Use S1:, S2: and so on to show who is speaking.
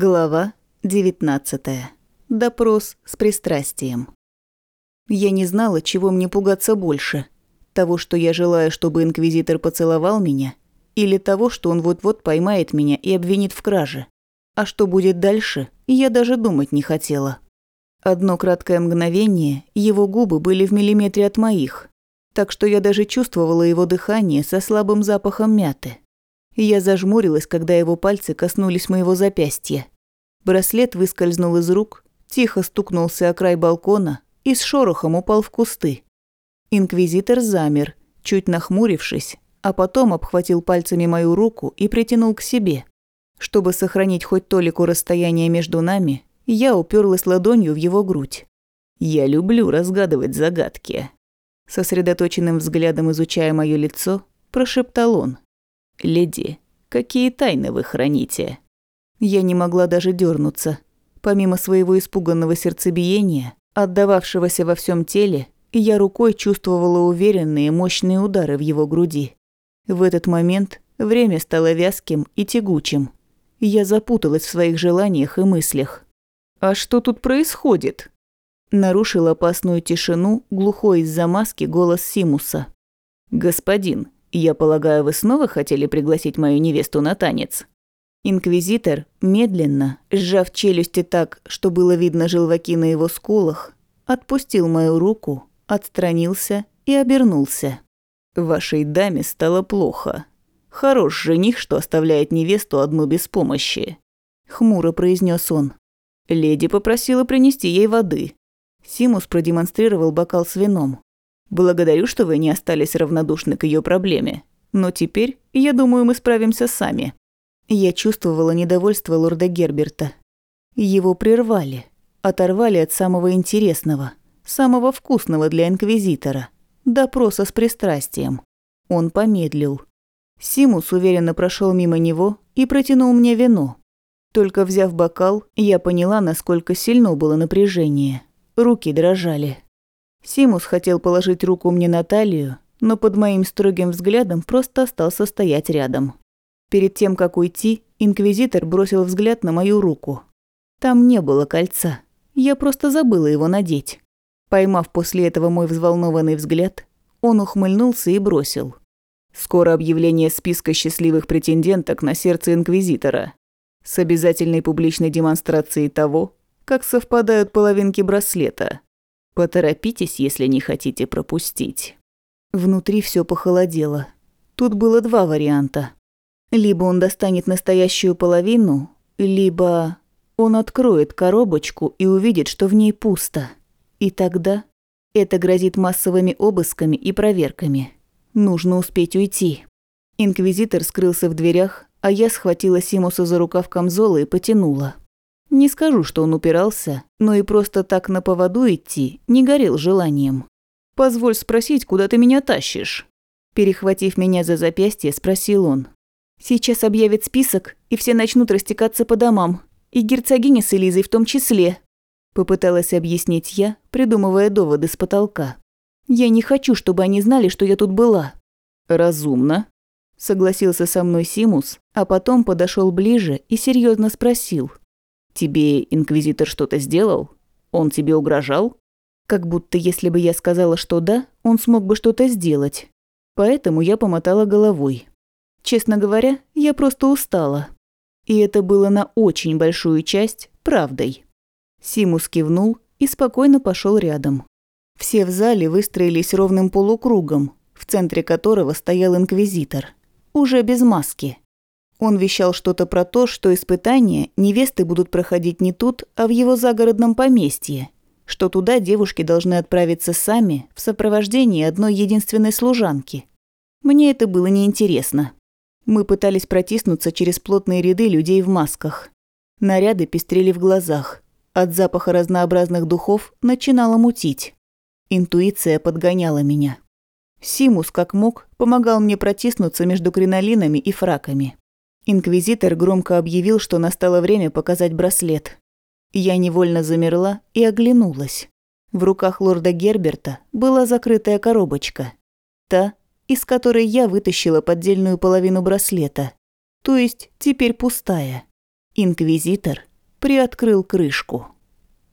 S1: Глава 19. Допрос с пристрастием. Я не знала, чего мне пугаться больше. Того, что я желаю, чтобы инквизитор поцеловал меня, или того, что он вот-вот поймает меня и обвинит в краже. А что будет дальше, я даже думать не хотела. Одно краткое мгновение, его губы были в миллиметре от моих, так что я даже чувствовала его дыхание со слабым запахом мяты. Я зажмурилась, когда его пальцы коснулись моего запястья. Браслет выскользнул из рук, тихо стукнулся о край балкона и с шорохом упал в кусты. Инквизитор замер, чуть нахмурившись, а потом обхватил пальцами мою руку и притянул к себе. Чтобы сохранить хоть толику расстояния между нами, я уперлась ладонью в его грудь. «Я люблю разгадывать загадки», сосредоточенным взглядом изучая моё лицо, прошептал он. «Леди, какие тайны вы храните?» Я не могла даже дернуться. Помимо своего испуганного сердцебиения, отдававшегося во всем теле, я рукой чувствовала уверенные мощные удары в его груди. В этот момент время стало вязким и тягучим. Я запуталась в своих желаниях и мыслях. «А что тут происходит?» Нарушил опасную тишину глухой из-за маски голос Симуса. «Господин, «Я полагаю, вы снова хотели пригласить мою невесту на танец?» Инквизитор, медленно, сжав челюсти так, что было видно желваки на его скулах, отпустил мою руку, отстранился и обернулся. «Вашей даме стало плохо. Хорош жених, что оставляет невесту одну без помощи», — хмуро произнес он. Леди попросила принести ей воды. Симус продемонстрировал бокал с вином. Благодарю, что вы не остались равнодушны к ее проблеме. Но теперь, я думаю, мы справимся сами». Я чувствовала недовольство лорда Герберта. Его прервали, оторвали от самого интересного, самого вкусного для инквизитора – допроса с пристрастием. Он помедлил. Симус уверенно прошел мимо него и протянул мне вино. Только взяв бокал, я поняла, насколько сильно было напряжение. Руки дрожали. Симус хотел положить руку мне на талию, но под моим строгим взглядом просто остался стоять рядом. Перед тем, как уйти, инквизитор бросил взгляд на мою руку. Там не было кольца. Я просто забыла его надеть. Поймав после этого мой взволнованный взгляд, он ухмыльнулся и бросил. «Скоро объявление списка счастливых претенденток на сердце инквизитора. С обязательной публичной демонстрацией того, как совпадают половинки браслета. Поторопитесь, если не хотите пропустить. Внутри все похолодело. Тут было два варианта. Либо он достанет настоящую половину, либо он откроет коробочку и увидит, что в ней пусто. И тогда это грозит массовыми обысками и проверками. Нужно успеть уйти. Инквизитор скрылся в дверях, а я схватила Симуса за рукав камзола и потянула. Не скажу, что он упирался, но и просто так на поводу идти не горел желанием. «Позволь спросить, куда ты меня тащишь?» Перехватив меня за запястье, спросил он. «Сейчас объявят список, и все начнут растекаться по домам. И герцогиня с Элизой в том числе». Попыталась объяснить я, придумывая доводы с потолка. «Я не хочу, чтобы они знали, что я тут была». «Разумно», – согласился со мной Симус, а потом подошел ближе и серьезно спросил. Тебе инквизитор что-то сделал? Он тебе угрожал? Как будто если бы я сказала, что да, он смог бы что-то сделать. Поэтому я помотала головой. Честно говоря, я просто устала. И это было на очень большую часть правдой. Симус кивнул и спокойно пошел рядом. Все в зале выстроились ровным полукругом, в центре которого стоял инквизитор. Уже без маски. Он вещал что-то про то, что испытания невесты будут проходить не тут, а в его загородном поместье, что туда девушки должны отправиться сами в сопровождении одной единственной служанки. Мне это было неинтересно. Мы пытались протиснуться через плотные ряды людей в масках. Наряды пестрели в глазах. От запаха разнообразных духов начинало мутить. Интуиция подгоняла меня. Симус, как мог, помогал мне протиснуться между кринолинами и фраками. Инквизитор громко объявил, что настало время показать браслет. Я невольно замерла и оглянулась. В руках лорда Герберта была закрытая коробочка. Та, из которой я вытащила поддельную половину браслета. То есть теперь пустая. Инквизитор приоткрыл крышку.